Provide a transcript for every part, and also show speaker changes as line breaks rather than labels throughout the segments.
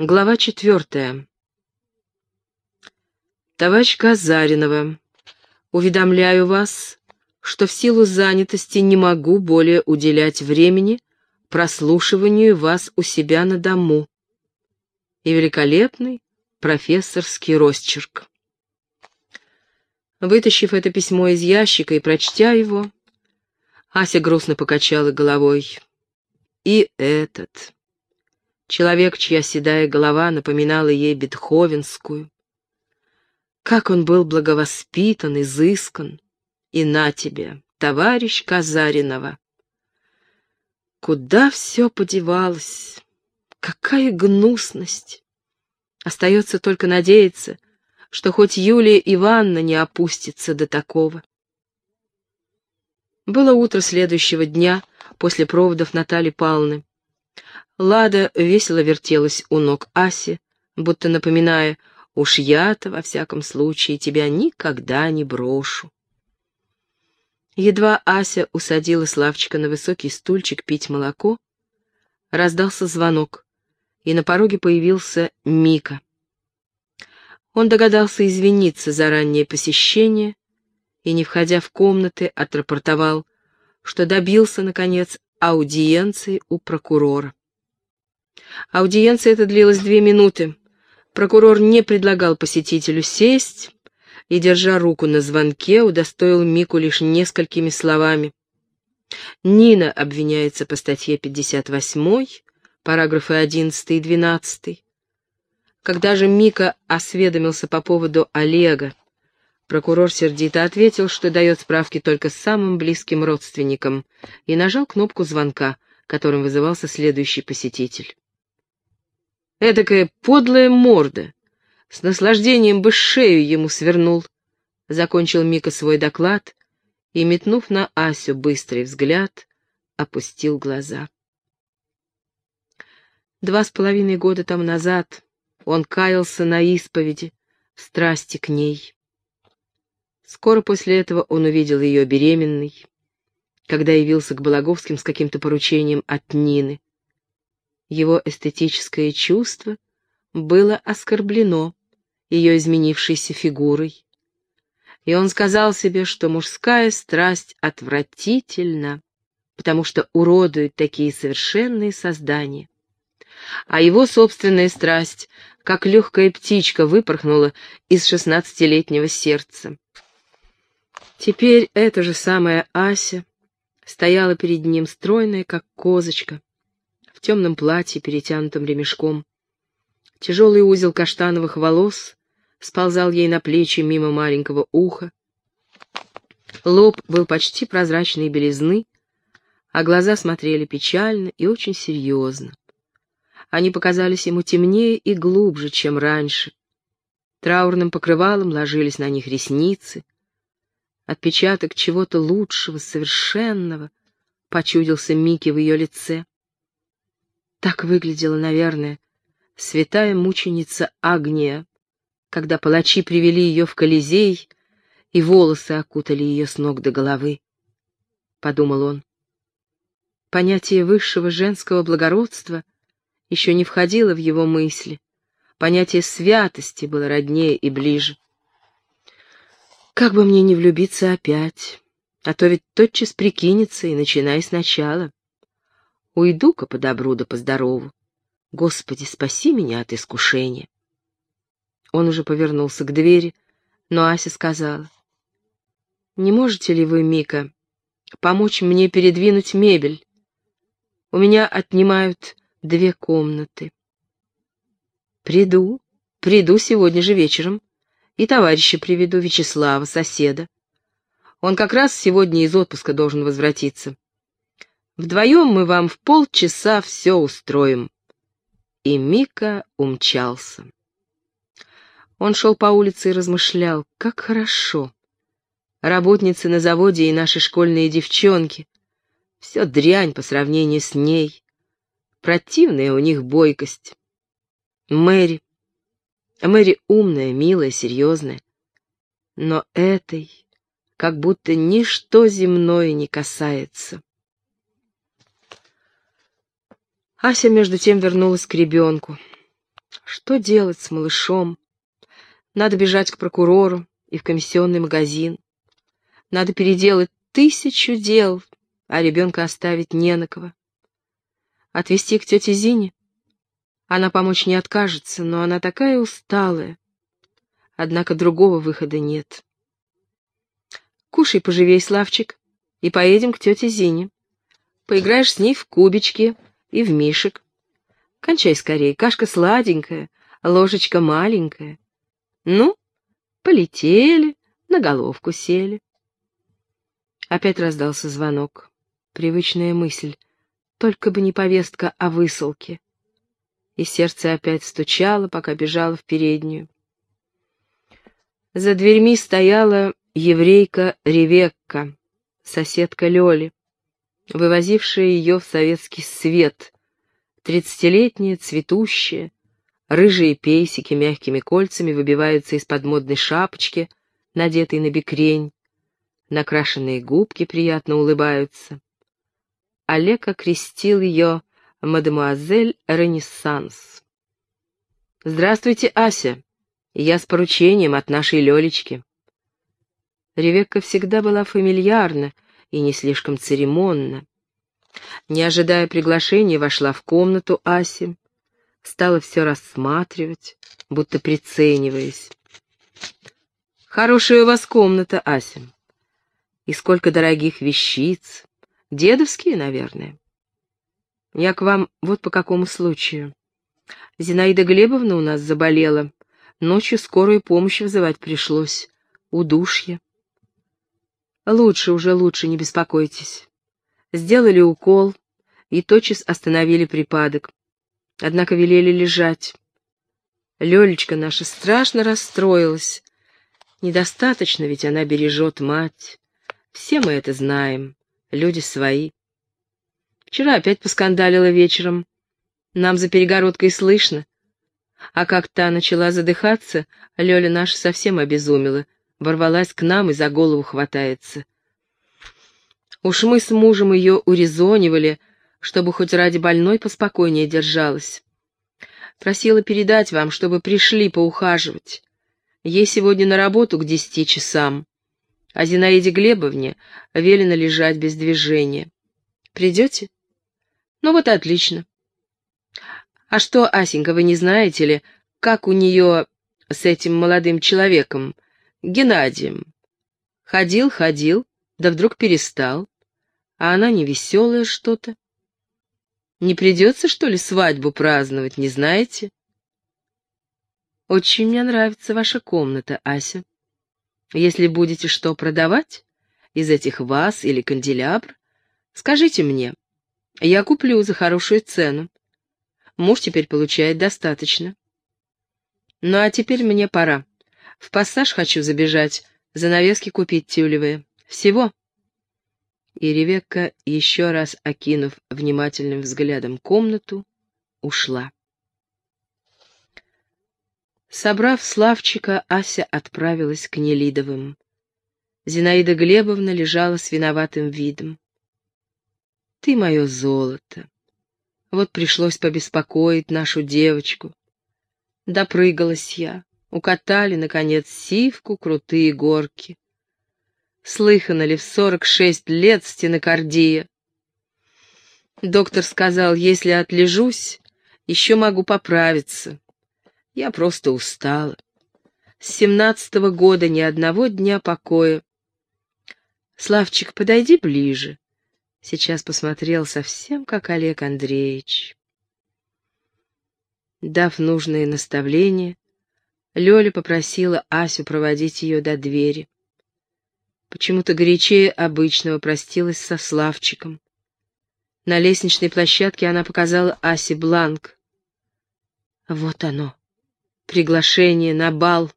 Глава четвертая. Товарищ Казаринова, уведомляю вас, что в силу занятости не могу более уделять времени прослушиванию вас у себя на дому. И великолепный профессорский росчерк. Вытащив это письмо из ящика и прочтя его, Ася грустно покачала головой. И этот. Человек, чья седая голова напоминала ей бетховенскую. Как он был благовоспитан, изыскан. И на тебе, товарищ Казаринова. Куда все подевалось? Какая гнусность! Остается только надеяться, что хоть Юлия Ивановна не опустится до такого. Было утро следующего дня после проводов Натальи Павловны. Лада весело вертелась у ног Аси, будто напоминая, уж я-то, во всяком случае, тебя никогда не брошу. Едва Ася усадила Славчика на высокий стульчик пить молоко, раздался звонок, и на пороге появился Мика. Он догадался извиниться за раннее посещение и, не входя в комнаты, отрапортовал, что добился, наконец, аудиенции у прокурора. Аудиенция эта длилась две минуты. Прокурор не предлагал посетителю сесть и, держа руку на звонке, удостоил Мику лишь несколькими словами. Нина обвиняется по статье 58, параграфы 11 и 12. Когда же Мика осведомился по поводу Олега, прокурор сердито ответил, что дает справки только самым близким родственникам, и нажал кнопку звонка, которым вызывался следующий посетитель. Эдакая подлая морда. С наслаждением бы шею ему свернул. Закончил Мика свой доклад и, метнув на Асю быстрый взгляд, опустил глаза. Два с половиной года тому назад он каялся на исповеди, в страсти к ней. Скоро после этого он увидел ее беременной, когда явился к Балаговским с каким-то поручением от Нины. Его эстетическое чувство было оскорблено ее изменившейся фигурой. И он сказал себе, что мужская страсть отвратительна, потому что уродует такие совершенные создания. А его собственная страсть, как легкая птичка, выпорхнула из шестнадцатилетнего сердца. Теперь эта же самая Ася стояла перед ним стройная, как козочка, в темном платье, перетянутом ремешком. Тяжелый узел каштановых волос сползал ей на плечи мимо маленького уха. Лоб был почти прозрачной белизны, а глаза смотрели печально и очень серьезно. Они показались ему темнее и глубже, чем раньше. Траурным покрывалом ложились на них ресницы. Отпечаток чего-то лучшего, совершенного, почудился Микки в ее лице. Так выглядела, наверное, святая мученица Агния, когда палачи привели ее в Колизей, и волосы окутали ее с ног до головы. Подумал он. Понятие высшего женского благородства еще не входило в его мысли. Понятие святости было роднее и ближе. Как бы мне не влюбиться опять, а то ведь тотчас прикинется и начинай сначала. Уйду-ка по добру да по здорову. Господи, спаси меня от искушения. Он уже повернулся к двери, но Ася сказала. «Не можете ли вы, Мика, помочь мне передвинуть мебель? У меня отнимают две комнаты». «Приду, приду сегодня же вечером, и товарища приведу, Вячеслава, соседа. Он как раз сегодня из отпуска должен возвратиться. Вдвоем мы вам в полчаса все устроим». И Мика умчался. Он шел по улице и размышлял, как хорошо. Работницы на заводе и наши школьные девчонки. Все дрянь по сравнению с ней. Противная у них бойкость. Мэри. Мэри умная, милая, серьезная. Но этой как будто ничто земное не касается. Ася между тем вернулась к ребенку. Что делать с малышом? Надо бежать к прокурору и в комиссионный магазин. Надо переделать тысячу дел, а ребенка оставить не на кого. Отвезти к тете Зине? Она помочь не откажется, но она такая усталая. Однако другого выхода нет. Кушай поживей, Славчик, и поедем к тете Зине. Поиграешь с ней в кубички и в мишек. Кончай скорее, кашка сладенькая, ложечка маленькая. Ну, полетели, на головку сели. Опять раздался звонок. Привычная мысль. Только бы не повестка о высылке. И сердце опять стучало, пока бежало в переднюю. За дверьми стояла еврейка Ревекка, соседка Лёли, вывозившая ее в советский свет, тридцатилетняя, цветущая, рыжие пейсики мягкими кольцами выбиваются из-под модной шапочки, надетой на бекрень, накрашенные губки приятно улыбаются. Олег окрестил ее мадемуазель Ренессанс. «Здравствуйте, Ася. Я с поручением от нашей Лёлечки». Ревекка всегда была фамильярна и не слишком церемонна. Не ожидая приглашения, вошла в комнату Аси, стала все рассматривать, будто прицениваясь. «Хорошая у вас комната, Ася. И сколько дорогих вещиц, Дедовские, наверное. Я к вам вот по какому случаю. Зинаида Глебовна у нас заболела. Ночью скорую помощь вызывать пришлось. Удушье. Лучше, уже лучше, не беспокойтесь. Сделали укол и тотчас остановили припадок. Однако велели лежать. Лёлечка наша страшно расстроилась. Недостаточно, ведь она бережет мать. Все мы это знаем люди свои. Вчера опять поскандалила вечером. Нам за перегородкой слышно. А как та начала задыхаться, Лёля наша совсем обезумела, ворвалась к нам и за голову хватается. Уж мы с мужем ее урезонивали, чтобы хоть ради больной поспокойнее держалась. Просила передать вам, чтобы пришли поухаживать. Ей сегодня на работу к десяти часам а Зинаиде Глебовне велено лежать без движения. Придете? Ну вот отлично. А что, Асенька, вы не знаете ли, как у нее с этим молодым человеком, Геннадием? Ходил, ходил, да вдруг перестал. А она невеселая что-то. Не придется, что ли, свадьбу праздновать, не знаете? Очень мне нравится ваша комната, Ася. Если будете что продавать из этих ваз или канделябр, скажите мне. Я куплю за хорошую цену. Муж теперь получает достаточно. Ну а теперь мне пора. В пассаж хочу забежать, занавески купить тюлевые. Всего. И Ревекка, еще раз окинув внимательным взглядом комнату, ушла. Собрав Славчика, Ася отправилась к Нелидовым. Зинаида Глебовна лежала с виноватым видом. «Ты мое золото. Вот пришлось побеспокоить нашу девочку. Допрыгалась я. Укатали, наконец, сивку крутые горки. Слыхано ли в сорок шесть лет стенокардия? Доктор сказал, если отлежусь, еще могу поправиться. Я просто устала. С семнадцатого года ни одного дня покоя. Славчик, подойди ближе. Сейчас посмотрел совсем как Олег Андреевич. Дав нужные наставления, Лёля попросила Асю проводить ее до двери. Почему-то горячее обычного простилась со Славчиком. На лестничной площадке она показала Асе бланк. Вот оно приглашение на бал,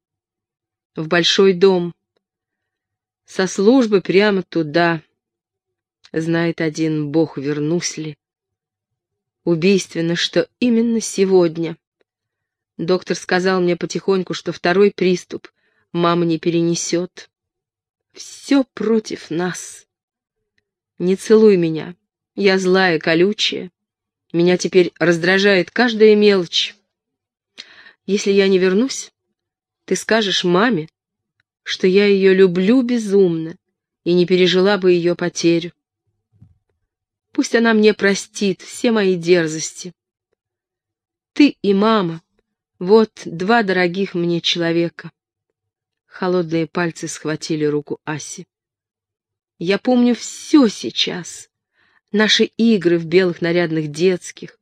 в большой дом, со службы прямо туда. Знает один бог, вернусь ли. Убийственно, что именно сегодня. Доктор сказал мне потихоньку, что второй приступ мама не перенесет. Все против нас. Не целуй меня, я злая, колючая. Меня теперь раздражает каждая мелочь. Если я не вернусь, ты скажешь маме, что я ее люблю безумно и не пережила бы ее потерю. Пусть она мне простит все мои дерзости. Ты и мама — вот два дорогих мне человека. Холодные пальцы схватили руку Аси. Я помню все сейчас. Наши игры в белых нарядных детских,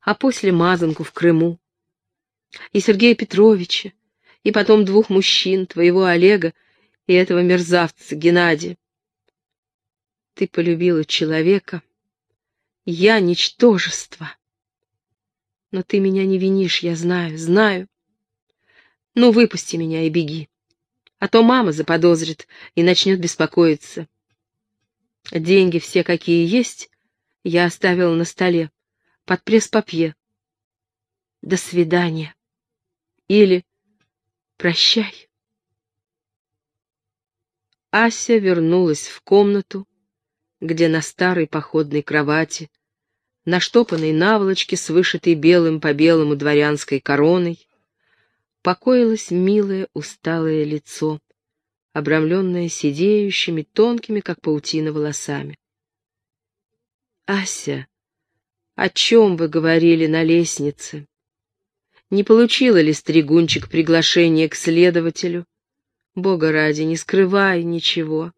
а после мазанку в Крыму. И Сергея Петровича, и потом двух мужчин, твоего Олега и этого мерзавца Геннадия. Ты полюбила человека, я — ничтожество. Но ты меня не винишь, я знаю, знаю. Ну, выпусти меня и беги. А то мама заподозрит и начнет беспокоиться. Деньги все, какие есть, я оставила на столе, под пресс-папье. До свидания. Или прощай. Ася вернулась в комнату, где на старой походной кровати, на штопанной наволочке с вышитой белым по белому дворянской короной, покоилось милое усталое лицо, обрамленное сидеющими, тонкими, как паутина, волосами. «Ася, о чем вы говорили на лестнице? Не получила ли стригунчик приглашение к следователю? Бога ради, не скрывай ничего».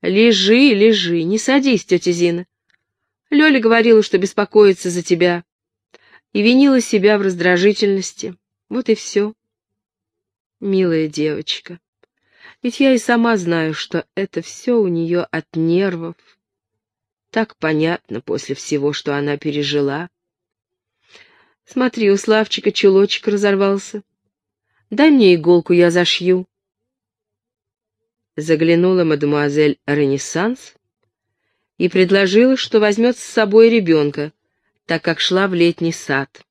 «Лежи, лежи, не садись, тетя Зина. Лёля говорила, что беспокоится за тебя, и винила себя в раздражительности. Вот и все. Милая девочка, ведь я и сама знаю, что это все у нее от нервов. Так понятно после всего, что она пережила. Смотри, у Славчика чулочек разорвался. Дай мне иголку, я зашью заглянула мадемуазель Ренессанс и предложила, что возьмет с собой ребенка, так как шла в летний сад.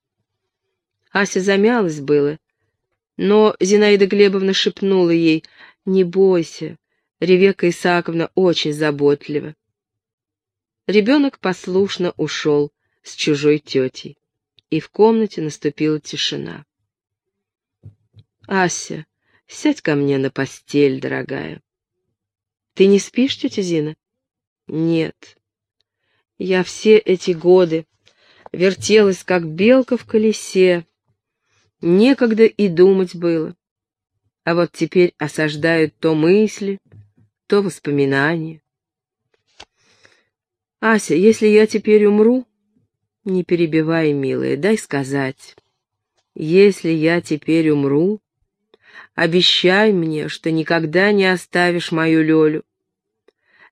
Ася замялась было, но Зинаида Глебовна шепнула ей, «Не бойся, Ревека Исааковна очень заботлива». Ребенок послушно ушел с чужой тетей, и в комнате наступила тишина. «Ася, сядь ко мне на постель, дорогая». Ты не спишь, тетя Зина? Нет. Я все эти годы вертелась, как белка в колесе. Некогда и думать было. А вот теперь осаждают то мысли, то воспоминания. Ася, если я теперь умру, не перебивай, милая, дай сказать. Если я теперь умру, обещай мне, что никогда не оставишь мою Лёлю.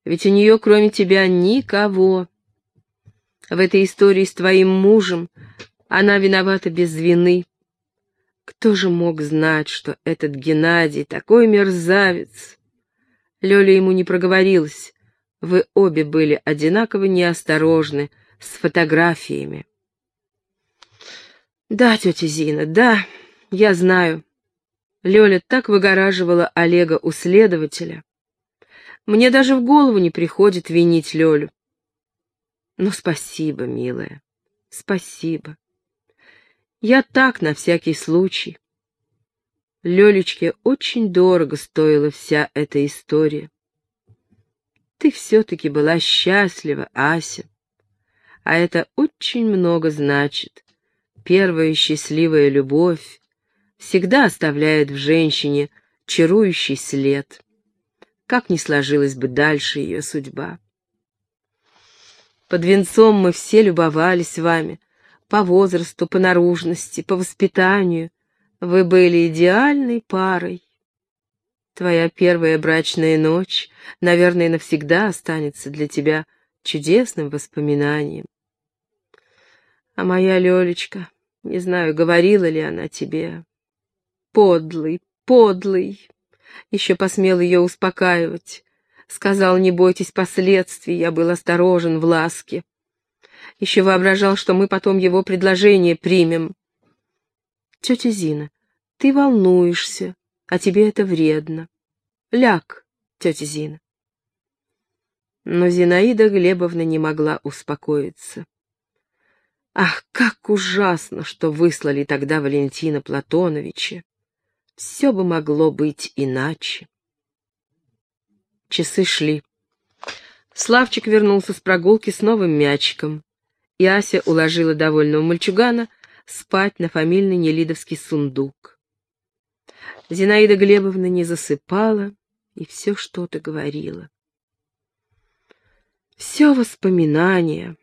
Ведь у нее, кроме тебя, никого. В этой истории с твоим мужем она виновата без вины. Кто же мог знать, что этот Геннадий такой мерзавец? Лёля ему не проговорилась. Вы обе были одинаково неосторожны с фотографиями. Да, тетя Зина, да, я знаю. Лёля так выгораживала Олега у следователя. Мне даже в голову не приходит винить Лёлю. Ну, спасибо, милая, спасибо. Я так, на всякий случай. Лёлечке очень дорого стоила вся эта история. Ты все-таки была счастлива, Ася. А это очень много значит. Первая счастливая любовь всегда оставляет в женщине чарующий след как ни сложилась бы дальше ее судьба. Под венцом мы все любовались вами, по возрасту, по наружности, по воспитанию. Вы были идеальной парой. Твоя первая брачная ночь, наверное, навсегда останется для тебя чудесным воспоминанием. А моя Лёлечка, не знаю, говорила ли она тебе, подлый, подлый, еще посмел ее успокаивать. Сказал, не бойтесь последствий, я был осторожен в ласке. Еще воображал, что мы потом его предложение примем. Тетя Зина, ты волнуешься, а тебе это вредно. Ляг, тетя Зина. Но Зинаида Глебовна не могла успокоиться. Ах, как ужасно, что выслали тогда Валентина Платоновича. Все бы могло быть иначе. Часы шли. Славчик вернулся с прогулки с новым мячиком, и Ася уложила довольного мальчугана спать на фамильный нелидовский сундук. Зинаида Глебовна не засыпала и все что-то говорила. Все воспоминания.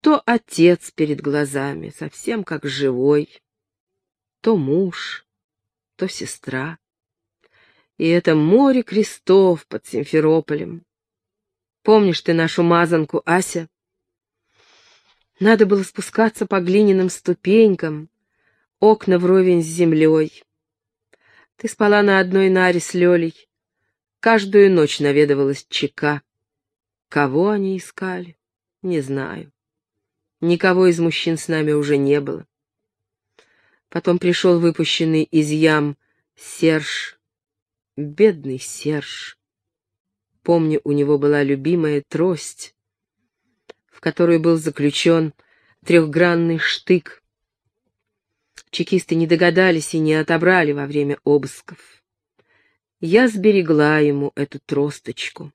То отец перед глазами, совсем как живой, то муж, то сестра. И это море крестов под Симферополем. Помнишь ты нашу мазанку, Ася? Надо было спускаться по глиняным ступенькам, окна вровень с землей. Ты спала на одной наре с Лёлей. Каждую ночь наведывалась чека. Кого они искали, не знаю. Никого из мужчин с нами уже не было. Потом пришел выпущенный из ям Серж. Бедный Серж. Помню, у него была любимая трость в которую был заключен трехгранный штык. Чекисты не догадались и не отобрали во время обысков. Я сберегла ему эту тросточку.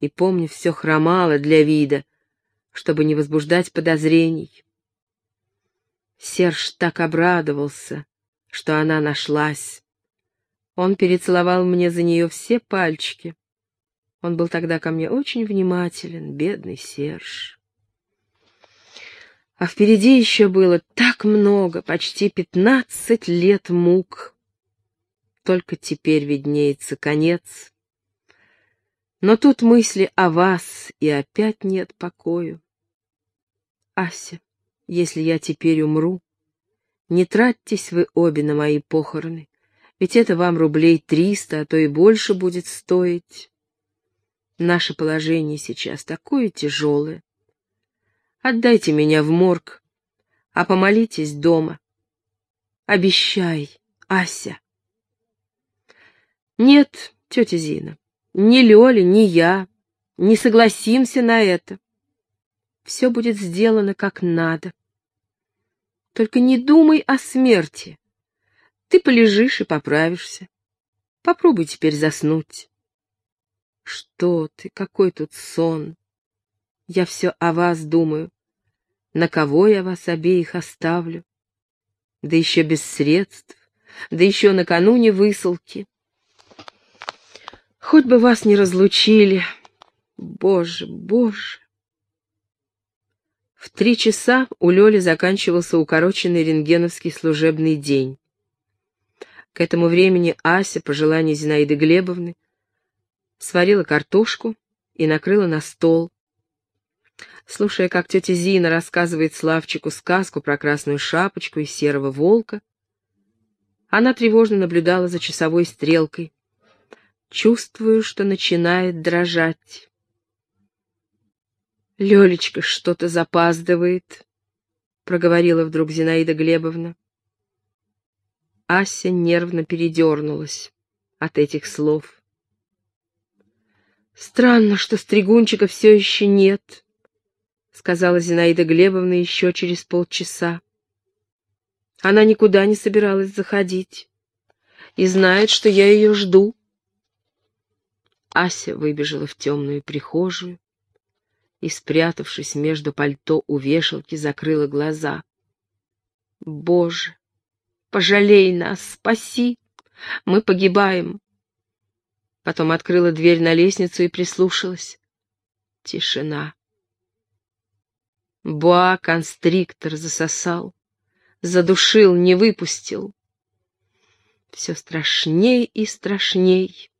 И, помню, все хромало для вида, чтобы не возбуждать подозрений. Серж так обрадовался, что она нашлась. Он перецеловал мне за нее все пальчики. Он был тогда ко мне очень внимателен, бедный Серж. А впереди еще было так много, почти пятнадцать лет мук. Только теперь виднеется конец. Но тут мысли о вас, и опять нет покою. Ася, если я теперь умру, не тратьтесь вы обе на мои похороны, ведь это вам рублей триста, а то и больше будет стоить. Наше положение сейчас такое тяжелое. Отдайте меня в морг, а помолитесь дома. Обещай, Ася. Нет, тетя Зина, ни Лёля, ни я не согласимся на это. Все будет сделано как надо. Только не думай о смерти. Ты полежишь и поправишься. Попробуй теперь заснуть. Что ты, какой тут сон? Я все о вас думаю. На кого я вас обеих оставлю? Да еще без средств, да еще накануне высылки. Хоть бы вас не разлучили. Боже, боже. В три часа у Лёли заканчивался укороченный рентгеновский служебный день. К этому времени Ася, по желанию Зинаиды Глебовны, сварила картошку и накрыла на стол, Слушая, как тетя Зина рассказывает Славчику сказку про красную шапочку и серого волка, она тревожно наблюдала за часовой стрелкой. Чувствую, что начинает дрожать. «Лёлечка что-то запаздывает», — проговорила вдруг Зинаида Глебовна. Ася нервно передернулась от этих слов. «Странно, что Стригунчика все еще нет», сказала Зинаида Глебовна еще через полчаса. Она никуда не собиралась заходить и знает, что я ее жду. Ася выбежала в темную прихожую и, спрятавшись между пальто у вешалки, закрыла глаза. «Боже, пожалей нас, спаси! Мы погибаем!» Потом открыла дверь на лестницу и прислушалась. Тишина. Боа-констриктор засосал, задушил, не выпустил. Все страшней и страшней.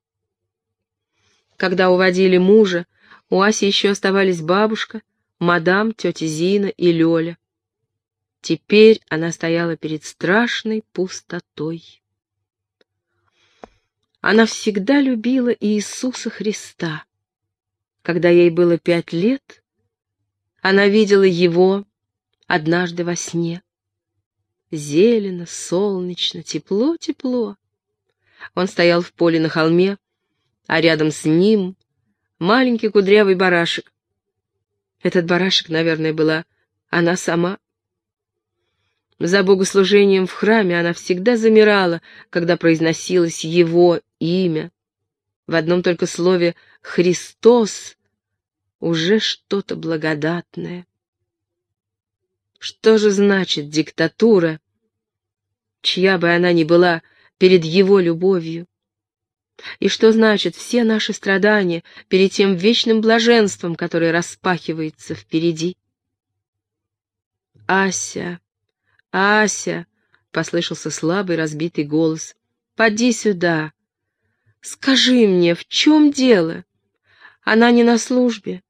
Когда уводили мужа, у Аси еще оставались бабушка, мадам, тетя Зина и Лёля. Теперь она стояла перед страшной пустотой. Она всегда любила Иисуса Христа. Когда ей было пять лет, она видела его однажды во сне. Зелено, солнечно, тепло-тепло. Он стоял в поле на холме, а рядом с ним маленький кудрявый барашек. Этот барашек, наверное, была она сама. За богослужением в храме она всегда замирала, когда произносилось его имя. В одном только слове «Христос» уже что-то благодатное. Что же значит диктатура, чья бы она ни была, перед его любовью? И что значит все наши страдания перед тем вечным блаженством, которое распахивается впереди? «Ася! Ася!» — послышался слабый разбитый голос. «Поди сюда! Скажи мне, в чем дело? Она не на службе.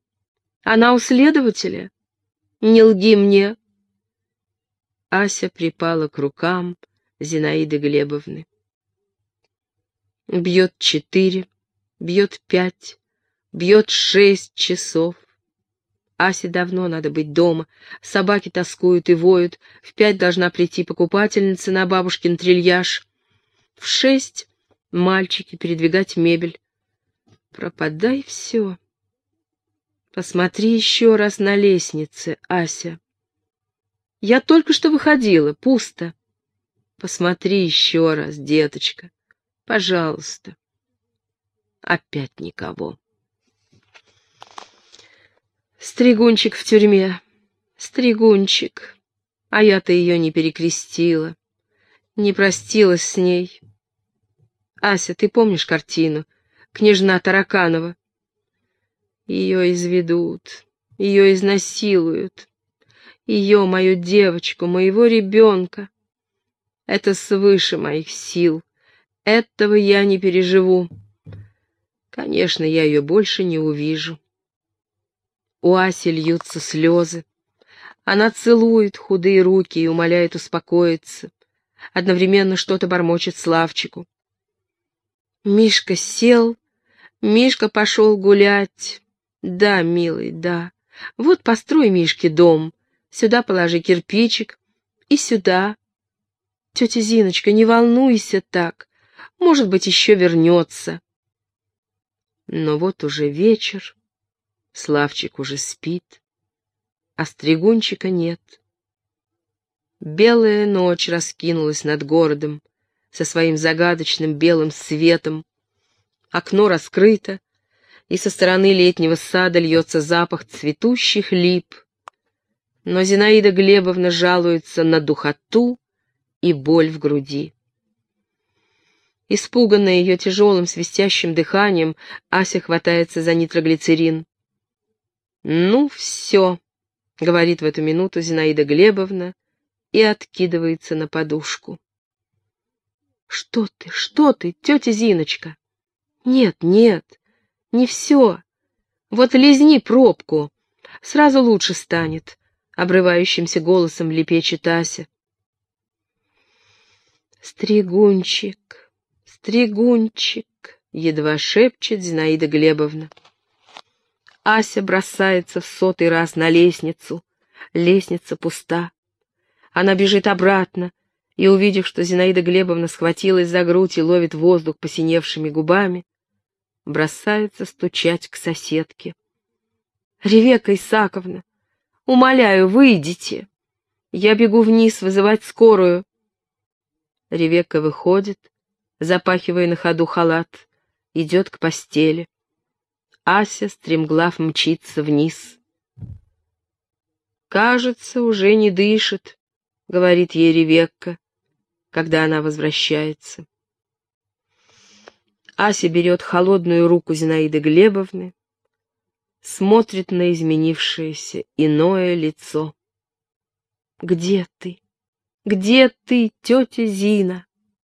Она у следователя. Не лги мне!» Ася припала к рукам Зинаиды Глебовны. Бьет четыре, бьет пять, бьет шесть часов. Асе давно надо быть дома. Собаки тоскуют и воют. В пять должна прийти покупательница на бабушкин трильяж. В шесть — мальчики передвигать мебель. Пропадай все. Посмотри еще раз на лестнице, Ася. Я только что выходила, пусто. Посмотри еще раз, деточка. Пожалуйста. Опять никого. Стригунчик в тюрьме. Стригунчик. А я-то ее не перекрестила. Не простилась с ней. Ася, ты помнишь картину? Княжна Тараканова. Ее изведут, ее изнасилуют. Ее, мою девочку, моего ребенка. Это свыше моих сил. Этого я не переживу. Конечно, я ее больше не увижу. У Аси льются слезы. Она целует худые руки и умоляет успокоиться. Одновременно что-то бормочет Славчику. Мишка сел, Мишка пошел гулять. Да, милый, да. Вот построй Мишке дом. Сюда положи кирпичик. И сюда. Тетя Зиночка, не волнуйся так. Может быть, еще вернется. Но вот уже вечер. Славчик уже спит, а стригунчика нет. Белая ночь раскинулась над городом со своим загадочным белым светом. Окно раскрыто, и со стороны летнего сада льется запах цветущих лип. Но Зинаида Глебовна жалуется на духоту и боль в груди. Испуганная ее тяжелым свистящим дыханием, Ася хватается за нитроглицерин. «Ну, все», — говорит в эту минуту Зинаида Глебовна и откидывается на подушку. «Что ты, что ты, тетя Зиночка?» «Нет, нет, не все. Вот лизни пробку, сразу лучше станет», — обрывающимся голосом лепечет Ася. «Стригунчик, стригунчик», — едва шепчет Зинаида Глебовна. Ася бросается в сотый раз на лестницу. Лестница пуста. Она бежит обратно, и, увидев, что Зинаида Глебовна схватилась за грудь и ловит воздух посиневшими губами, бросается стучать к соседке. «Ревека Исаковна, умоляю, выйдите. Я бегу вниз вызывать скорую». Ревека выходит, запахивая на ходу халат, идет к постели. Ася стремглав мчится вниз. «Кажется, уже не дышит», — говорит ей Ревекка, когда она возвращается. Ася берет холодную руку Зинаиды Глебовны, смотрит на изменившееся иное лицо. «Где ты? Где ты, тетя Зина?»